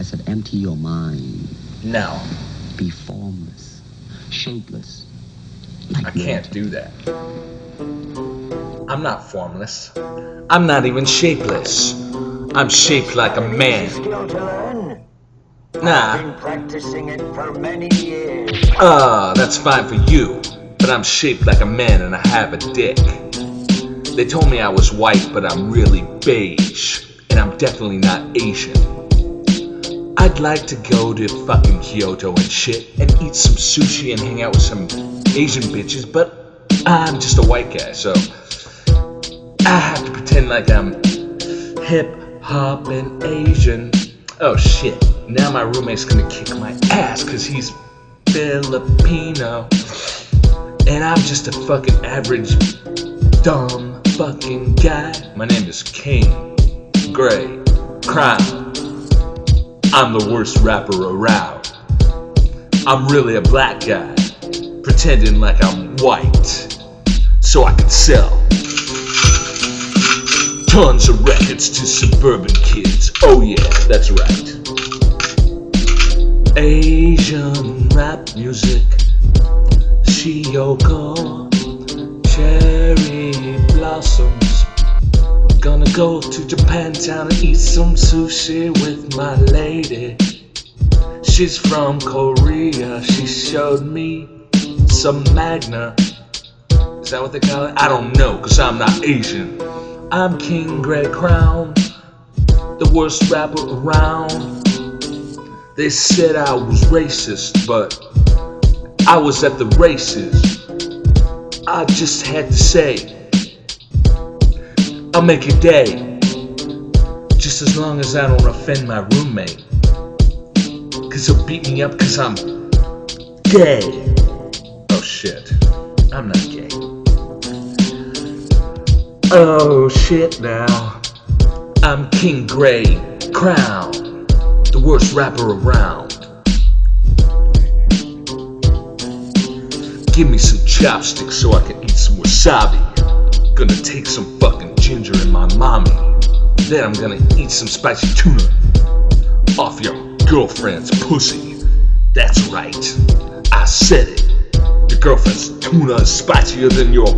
I said, empty your mind. No, Be formless, shapeless. Like I can't do that. I'm not formless. I'm not even shapeless. I'm shaped like a man. Skill to learn. Nah, Been practicing it for many years. uh, that's fine for you. But I'm shaped like a man and I have a dick. They told me I was white, but I'm really beige. And I'm definitely not Asian. I'd like to go to fucking Kyoto and shit and eat some sushi and hang out with some Asian bitches, but I'm just a white guy, so I have to pretend like I'm hip hop and Asian. Oh shit, now my roommate's gonna kick my ass because he's Filipino. And I'm just a fucking average, dumb fucking guy. My name is King Grey Crown. I'm the worst rapper around. I'm really a black guy, pretending like I'm white, so I can sell tons of records to suburban kids. Oh, yeah, that's right. Asian rap music, Shioko, cherry blossoms. Go to Japantown and eat some sushi with my lady. She's from Korea, she showed me some Magna. Is that what they call it? I don't know, cause I'm not Asian. I'm King Grey Crown, the worst rapper around. They said I was racist, but I was at the races. I just had to say, I'll make your day. Just as long as I don't offend my roommate. Cause he'll beat me up cause I'm gay. Oh shit. I'm not gay. Oh shit now. I'm King Grey Crown, the worst rapper around. Give me some chopsticks so I can eat some wasabi. Gonna take some fucking ginger in my mommy. Then I'm gonna eat some spicy tuna off your girlfriend's pussy. That's right. I said it. Your girlfriend's tuna is spicier than your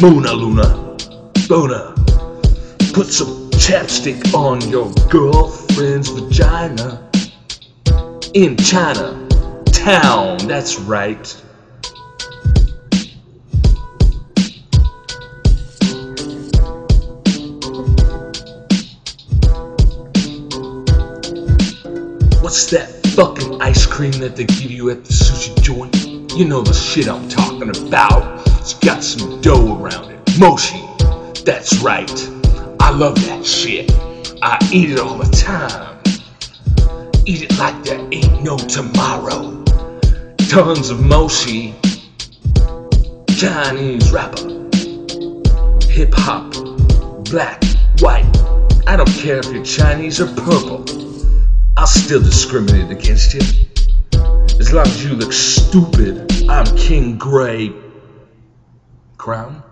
Mona Luna. Bona. Put some chapstick on your girlfriend's vagina. In China. Town, that's right. What's that fucking ice cream that they give you at the sushi joint? You know the shit I'm talking about. It's got some dough around it. Mochi. That's right. I love that shit. I eat it all the time. Eat it like there ain't no tomorrow. Tons of mochi. Chinese rapper. Hip hop. Black. White. I don't care if you're Chinese or purple. I'll still discriminate against you. As long as you look stupid, I'm King Grey. Crown?